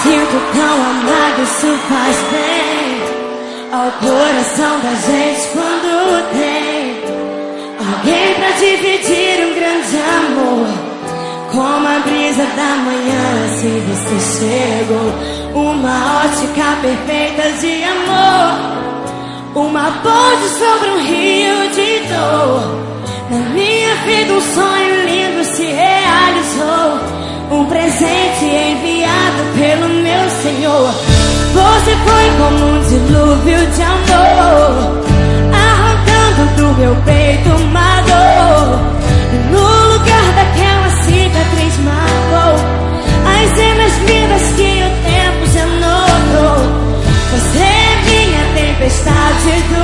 sinto tão amado, isso faz bem ao coração da gente quando tem alguém pra dividir um grande amor. Como a brisa da manhã, assim você chegou. Uma ótica perfeita de amor. Uma ponte sobre um rio de dor. Na minha vida, um sonho lindo se realizou. Um presente enviado como um dilúvio de amor, arrancando do meu peito uma dor. E no lugar daquela cicatriz marcou as cenas lindas que o tempo já notou. Você é minha tempestade do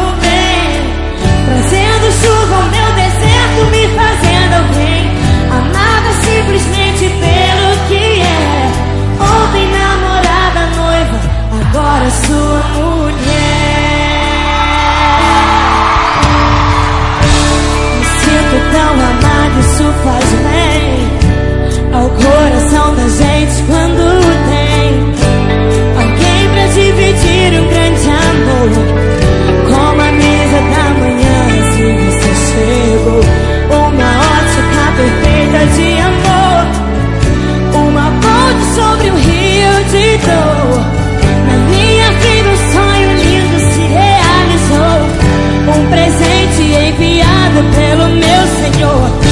presente enviado pelo meu Senhor.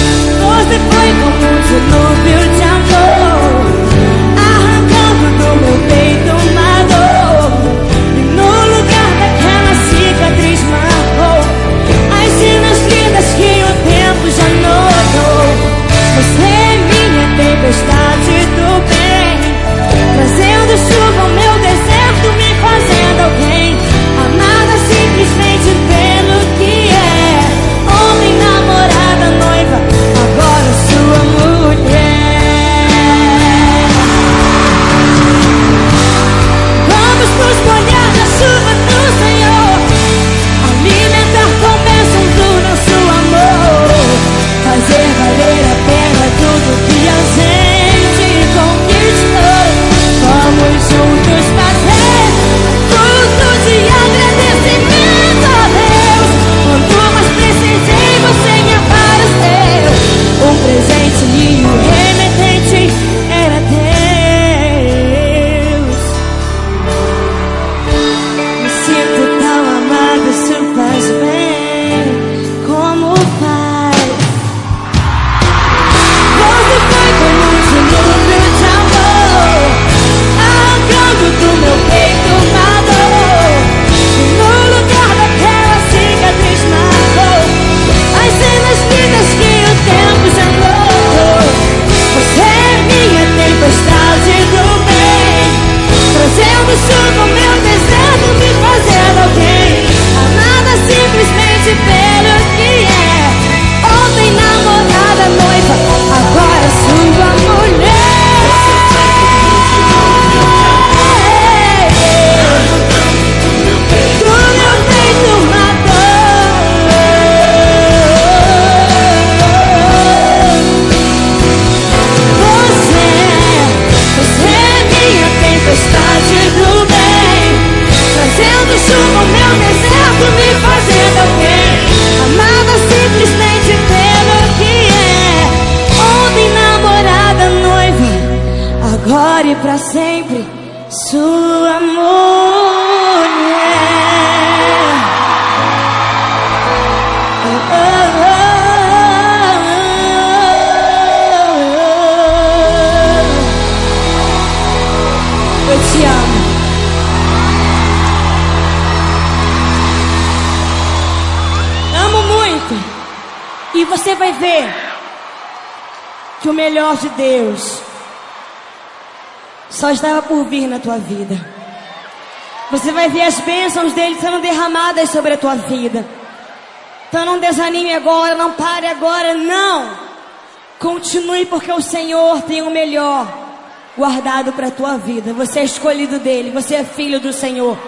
Noiva, agora e pra sempre sua mulher. Eu te amo. Amo muito. E você vai ver que o melhor de Deus só estava por vir na tua vida. Você vai ver as bênçãos dele sendo derramadas sobre a tua vida. Então não desanime agora, não pare agora, não. Continue porque o Senhor tem o melhor guardado para a tua vida. Você é escolhido dele, você é filho do Senhor.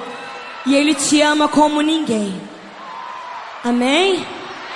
E ele te ama como ninguém. Amém?